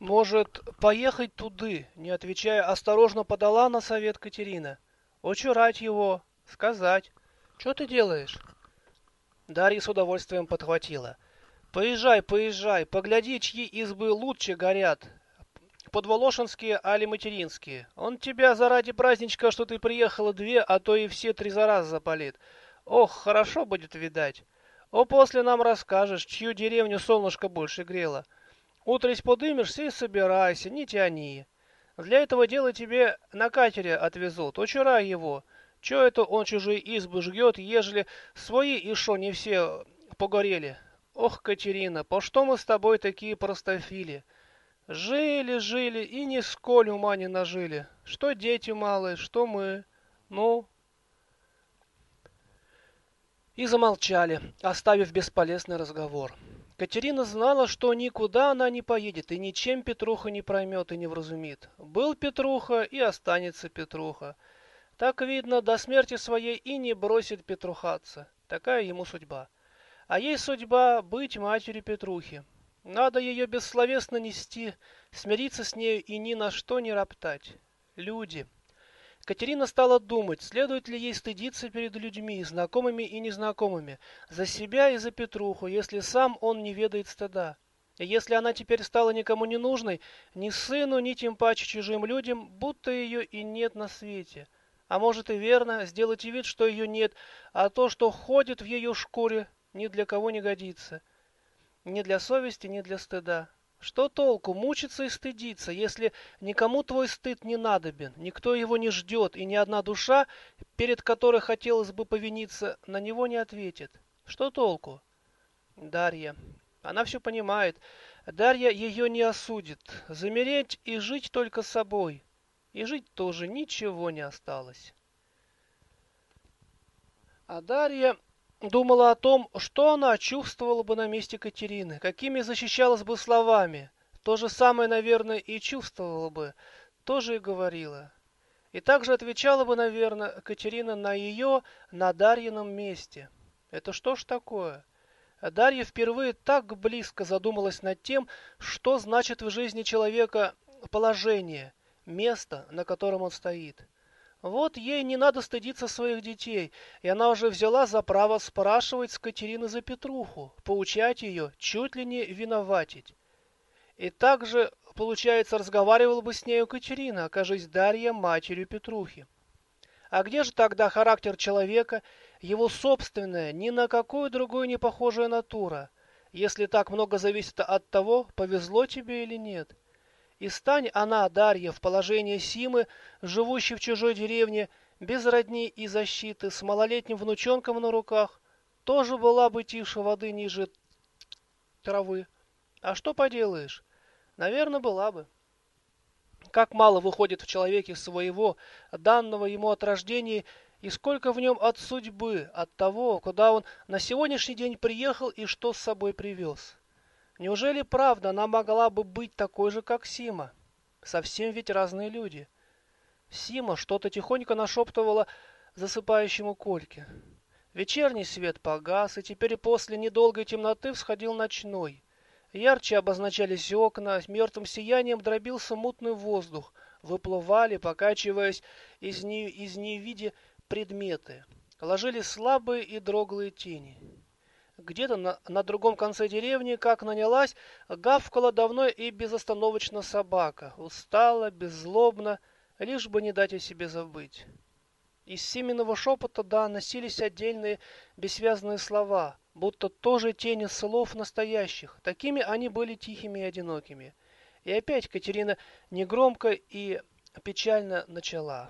Может, поехать туды, не отвечая, осторожно подала на совет Катерина. Очурать его, сказать. Что ты делаешь? Дарья с удовольствием подхватила. Поезжай, поезжай, погляди, чьи избы лучше горят. Подволошинские али материнские. Он тебя заради праздничка, что ты приехала, две, а то и все три за раз запалит. Ох, хорошо будет видать. О, после нам расскажешь, чью деревню солнышко больше грело. Утрись подымешься и собирайся, не тяни. Для этого дела тебе на катере отвезут, учурай его. Че это он чужие избы жгет, ежели свои еще не все погорели? Ох, Катерина, по что мы с тобой такие простофили? Жили, жили и нисколь ума не нажили. Что дети малые, что мы. Ну, и замолчали, оставив бесполезный разговор. Катерина знала, что никуда она не поедет, и ничем Петруха не проймет и не вразумит. Был Петруха и останется Петруха. Так видно, до смерти своей и не бросит Петрухаться. Такая ему судьба. А ей судьба быть матерью Петрухи. Надо ее бессловесно нести, смириться с нею и ни на что не роптать. Люди — Катерина стала думать, следует ли ей стыдиться перед людьми, знакомыми и незнакомыми, за себя и за Петруху, если сам он не ведает стыда. И если она теперь стала никому не нужной, ни сыну, ни тем паче чужим людям, будто ее и нет на свете. А может и верно, сделать вид, что ее нет, а то, что ходит в ее шкуре, ни для кого не годится. Ни для совести, ни для стыда. Что толку мучиться и стыдиться, если никому твой стыд не надобен, никто его не ждет, и ни одна душа, перед которой хотелось бы повиниться, на него не ответит? Что толку? Дарья. Она все понимает. Дарья ее не осудит. Замереть и жить только собой. И жить тоже ничего не осталось. А Дарья думала о том, что она чувствовала бы на месте Катерины, какими защищалась бы словами. То же самое, наверное, и чувствовала бы, тоже и говорила. И также отвечала бы, наверное, Катерина на ее, на Дарьином месте. Это что ж такое? Дарья впервые так близко задумалась над тем, что значит в жизни человека положение, место, на котором он стоит. Вот ей не надо стыдиться своих детей, и она уже взяла за право спрашивать с Катерины за Петруху, поучать ее, чуть ли не виноватить. И также, получается, разговаривала бы с нею Катерина, окажись Дарья матерью Петрухи. А где же тогда характер человека, его собственная, ни на какую другую не похожая натура, если так много зависит от того, повезло тебе или нет? И стань она, Дарья, в положении Симы, живущей в чужой деревне, без родни и защиты, с малолетним внучонком на руках, тоже была бы тише воды ниже травы. А что поделаешь? Наверное, была бы. Как мало выходит в человеке своего, данного ему от рождения, и сколько в нем от судьбы, от того, куда он на сегодняшний день приехал и что с собой привез. Неужели правда она могла бы быть такой же, как Сима? Совсем ведь разные люди. Сима что-то тихонько нашептывала засыпающему Кольке. Вечерний свет погас, и теперь после недолгой темноты всходил ночной. Ярче обозначались окна, мертвым сиянием дробился мутный воздух, выплывали, покачиваясь из, не, из невиди предметы. Ложились слабые и дроглые тени. Где-то на, на другом конце деревни, как нанялась, гавкала давно и безостановочно собака. Устала, беззлобно, лишь бы не дать о себе забыть. Из семенного шепота доносились отдельные бессвязные слова, будто тоже тени слов настоящих. Такими они были тихими и одинокими. И опять Катерина негромко и печально начала.